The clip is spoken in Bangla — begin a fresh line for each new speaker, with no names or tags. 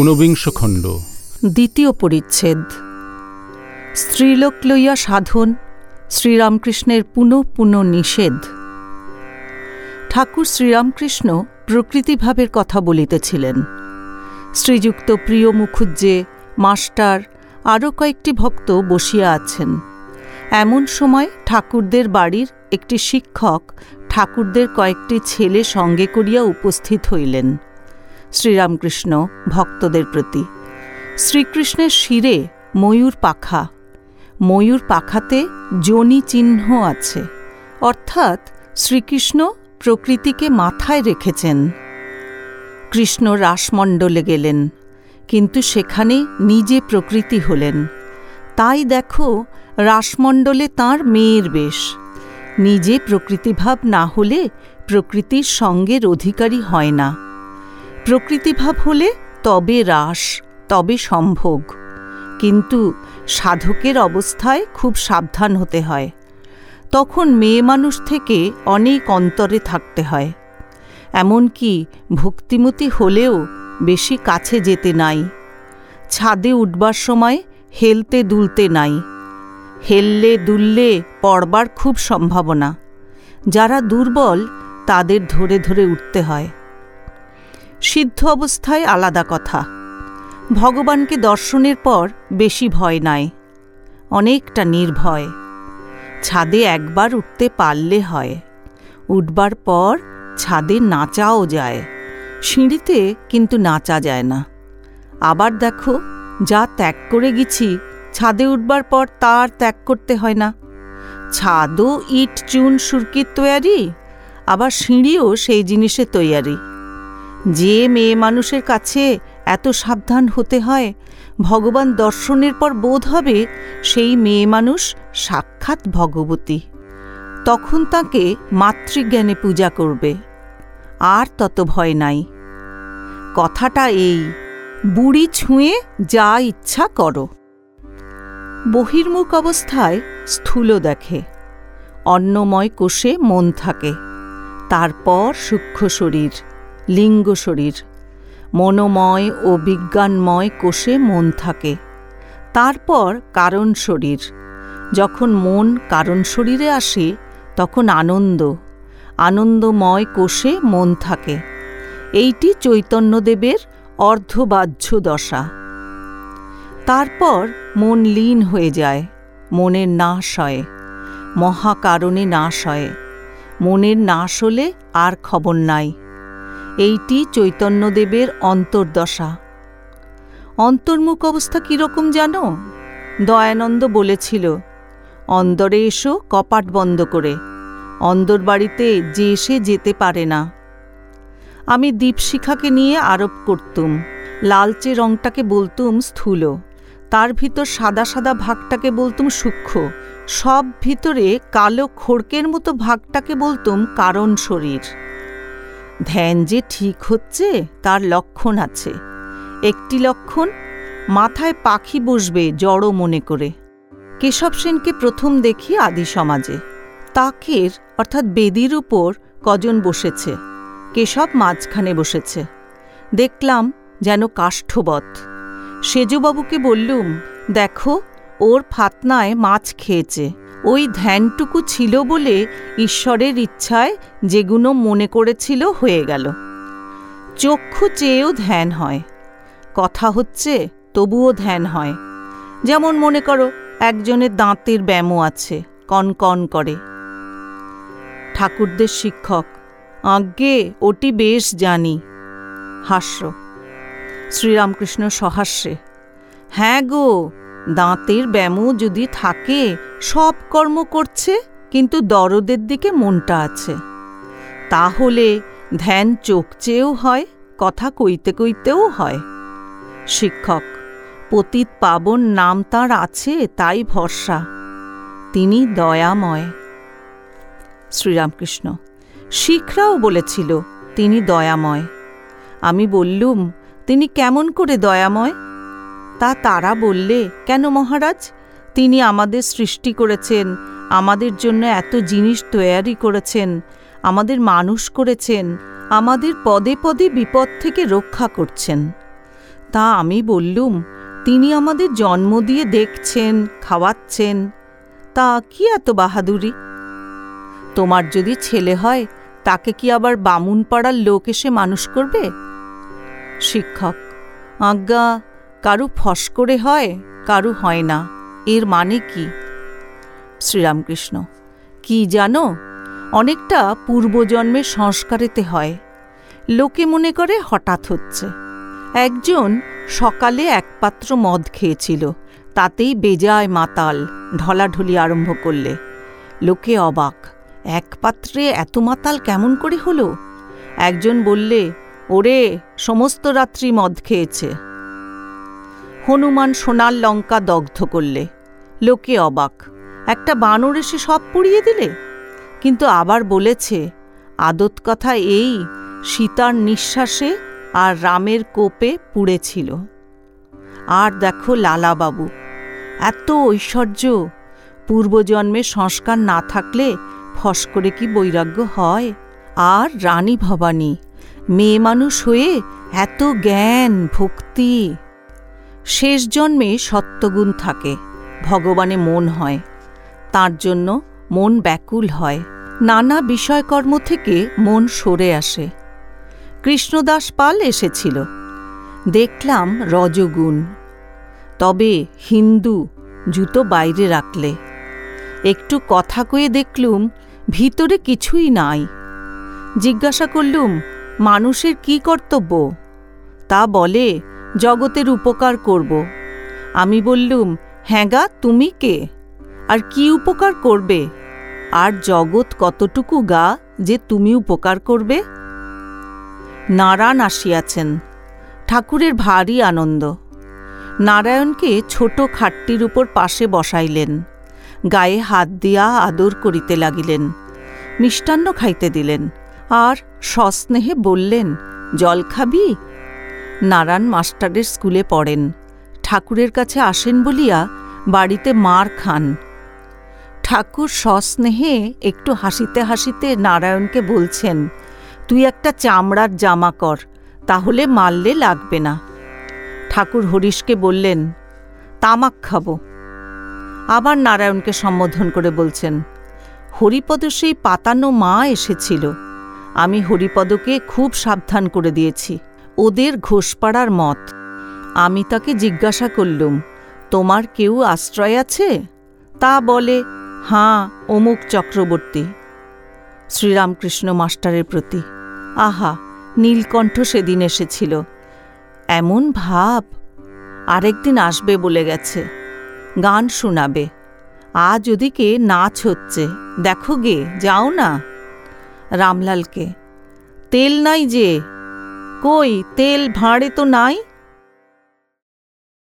ঊনবিংশ খণ্ড।
দ্বিতীয় পরিচ্ছেদ। স্ত্রীলোক লইয়া সাধন, শ্রীরামকৃষ্ণের পুনঃ পুনঃ নিষেধ ঠাকুর শ্রীরামকৃষ্ণ প্রকৃতিভাবের কথা বলিতেছিলেন। শ্রীযুক্ত প্রিয় মুখুজ্জে, মাস্টার, আরও কয়েকটি ভক্ত বসিয়া আছেন। এমন সময় ঠাকুরদের বাড়ির একটি শিক্ষক ঠাকুরদের কয়েকটি ছেলে সঙ্গে করিয়া উপস্থিত হইলেন। শ্রীরামকৃষ্ণ ভক্তদের প্রতি। শ্রীকৃষ্ণের শিরে ময়ূর পাখা। ময়ূর পাখাতে জনি চিহ্ন আছে। অর্থাৎ শ্রীকৃষ্ণ প্রকৃতিকে মাথায় রেখেছেন। কৃষ্ণ রাসমণ্ডলে গেলেন, কিন্তু সেখানে নিজে প্রকৃতি হলেন। তাই দেখো, রাসমণ্ডলে তাঁর মেয়ের বেশ। নিজে প্রকৃতিভাব না হলে প্রকৃতির সঙ্গের অধিকারী হয় না। প্রকৃতিভাব হলে তবে রাস, তবে সম্ভোগ। কিন্তু সাধকের অবস্থায় খুব সাবধান হতে হয়। তখন মেয়ে মানুষ থেকে অনেক অন্তরে থাকতে হয়। এমনকি ভক্তিমতী হলেও বেশি কাছে যেতে নাই। ছাদে উঠবার সময় হেলতে দুলতে নাই। হেললে দুললে পড়বার খুব সম্ভাবনা। যারা দুর্বল, তাদের ধরে ধরে উঠতে হয়। সিদ্ধ অবস্থায় আলাদা কথা। ভগবানকে দর্শনের পর বেশি ভয় নাই, অনেকটা নির্ভয়। ছাদে একবার উঠতে পারলে হয়, উঠবার পর ছাদে নাচাও যায়, সিঁড়িতে কিন্তু নাচা যায় না। আবার দেখো, যা ত্যাগ করে গেছি, ছাদে উঠবার পর তার ত্যাগ করতে হয় না। ছাদও ইট, চুন, সুরকির তৈয়ারি, আবার সিঁড়িও সেই জিনিসে তৈয়ারি। যে মেয়ে মানুষের কাছে এত সাবধান হতে হয়, ভগবান দর্শনের পর বোধ হবে সেই মেয়ে মানুষ সাক্ষাৎ ভগবতী। তখন তাকে মাতৃজ্ঞানে পূজা করবে। আর তত ভয় নাই। কথাটা এই, বুড়ি ছুঁয়ে যা ইচ্ছা করো। বহির্মুখ অবস্থায় স্থূল দেখে। অন্নময় কোষে মন থাকে। তারপর সূক্ষ্ম শরীর। লিঙ্গ শরীর। মনোময় ও বিজ্ঞানময় কোষে মন থাকে। তারপর কারণ শরীর। যখন মন কারণ শরীরে আসে, তখন আনন্দ। আনন্দময় কোষে মন থাকে। এইটি চৈতন্যদেবের অর্ধবাহ্য দশা। তারপর মন লীন হয়ে যায়। মনের নাশ হয়। মহাকারণে নাশ হয়। মনের নাশ হলে আর খবর নাই। এইটি চৈতন্যদেবের অন্তর্দশা। অন্তর্মুখ অবস্থা কীরকম জানো? দয়ানন্দ বলেছিল, অন্দরে এসো, কপাট বন্ধ করে। অন্দর বাড়িতে যে এসে যেতে পারে না। আমি দীপশিখাকে নিয়ে আরোপ করতুম। লালচে রংটাকে বলতুম স্থূল। তার ভিতর সাদা সাদা ভাগটাকে বলতুম সূক্ষ্ম। সব ভিতরে কালো খড়কের মতো ভাগটাকে বলতুম কারণ শরীর। ধ্যান যে ঠিক হচ্ছে, তার লক্ষণ আছে। একটি লক্ষণ, মাথায় পাখি বসবে জড়ো মনে করে। কেশব সেনকে প্রথম দেখি আদি সমাজে। তাকের, অর্থাৎ বেদির উপর কজন বসেছে? কেশব মাঝখানে বসেছে। দেখলাম যেন কাষ্ঠবৎ। সেজবাবুকে বললুম, দেখো, ওর ফাতনায় মাছ খেয়েছে। ওই ধ্যানটুকু ছিল বলে ঈশ্বরের ইচ্ছায় যেগুলো মনে করেছিল হয়ে গেল। চক্ষু চেয়েও ধ্যান হয়। কথা হচ্ছে, তবুও ধ্যান হয়। যেমন মনে করো, একজনের দাঁতের ব্যামো আছে, কন কন করে। ঠাকুরদের শিক্ষক, আজ্ঞে, ওটি বেশ জানি। হাস্য। শ্রীরামকৃষ্ণ সহাস্যে হ্যাঁ গো দাঁতের ব্যামো যদি থাকে, সব কর্ম করছে, কিন্তু দরদের দিকে মনটা আছে। তাহলে ধ্যান চোখ চেয়েও হয়, কথা কইতে কইতেও হয়। শিক্ষক, পতিত পাবন নাম তার আছে, তাই ভরসা। তিনি দয়াময়। শ্রীরামকৃষ্ণ, শিখরাও বলেছিল, তিনি দয়াময়। আমি বললুম, তিনি কেমন করে দয়াময়? তা তারা বললে, কেন মহারাজ? তিনি আমাদের সৃষ্টি করেছেন, আমাদের জন্য এত জিনিস তৈয়ারি করেছেন, আমাদের মানুষ করেছেন, আমাদের পদে পদে বিপদ থেকে রক্ষা করছেন। তা আমি বললুম, তিনি আমাদের জন্ম দিয়ে দেখছেন, খাওয়াচ্ছেন। তা কি এত বাহাদুরি? তোমার যদি ছেলে হয়, তাকে কি আবার বামুন পাড়ার লোক এসে মানুষ করবে? শিক্ষক, আজ্ঞা কারু ফস করে হয়, কারু হয় না। এর মানে কি? শ্রীরামকৃষ্ণ, কি জানো? অনেকটা পূর্বজন্মের সংস্কারেতে হয়। লোকে মনে করে হঠাৎ হচ্ছে। একজন সকালে এক পাত্র মদ খেয়েছিল, তাতেই বেজায় মাতাল, ঢলাঢলি আরম্ভ করলে। লোকে অবাক এক পাত্রে এত মাতাল কেমন করে হলো? একজন বললে, ওরে, সমস্ত রাত্রি মদ খেয়েছে। হনুমান সোনার লঙ্কা দগ্ধ করলে। লোকে অবাক। একটা বানর এসে সব পুড়িয়ে দিলে? কিন্তু আবার বলেছে, আদত কথা এই, সীতার নিঃশ্বাসে আর রামের কোপে পুড়েছিল। আর দেখো লালাবাবু, এত ঐশ্বর্য, পূর্বজন্মে সংস্কার না থাকলে ফস করে কি বৈরাগ্য হয়? আর রানী ভবানী, মেয়ে মানুষ হয়ে এত জ্ঞান, ভক্তি শেষ জন্মে সত্যগুণ থাকে, ভগবানে মন হয়। তার জন্য মন ব্যাকুল হয়। নানা বিষয়কর্ম থেকে মন সরে আসে। কৃষ্ণদাস পাল এসেছিল। দেখলাম রজগুণ। তবে হিন্দু জুতো বাইরে রাখলে। একটু কথা কয়ে দেখলুম, ভিতরে কিছুই নাই। জিজ্ঞাসা করলুম, মানুষের কি কর্তব্য? তা বলে জগতের উপকার করব। আমি বললুম হ্যাঁগা তুমি কে? আর কি উপকার করবে? আর জগৎ কতটুকু গা যে তুমি উপকার করবে? নারায়ণ আসিয়াছেন। ঠাকুরের ভারী আনন্দ। নারায়ণকে ছোট খাটটির উপর পাশে বসাইলেন। গায়ে হাত দিয়া আদর করিতে লাগিলেন। মিষ্টান্ন খাইতে দিলেন। আর সস্নেহে বললেন, জল খাবি? নারায়ণ মাস্টারের স্কুলে পড়েন। ঠাকুরের কাছে আসেন বলিয়া বাড়িতে মার খান। ঠাকুর সস্নেহে একটু হাসিতে হাসিতে নারায়ণকে বলছেন, তুই একটা চামড়ার জামা কর, তাহলে মারলে লাগবে না। ঠাকুর হরিশকে বললেন, তামাক খাব। আবার নারায়ণকে সম্বোধন করে বলছেন, হরিপদ সেই পাতানো মা এসেছিল। আমি হরিপদকে খুব সাবধান করে দিয়েছি। ওদের ঘোষপাড়ার মত। আমি তাকে জিজ্ঞাসা করলুম, তোমার কেউ আশ্রয় আছে? তা বলে, হাঁ, অমুক চক্রবর্তী। শ্রীরামকৃষ্ণ মাস্টারের প্রতি। আহা, নীলকণ্ঠ সেদিন এসেছিল। এমন ভাব। আরেকদিন আসবে বলে গেছে। গান শোনাবে। আজ ওদিকে নাচ হচ্ছে, দেখো গে, যাও না? রামলালকে, তেল নাই যে কই? তেল ভাঁড়ে তো নাই?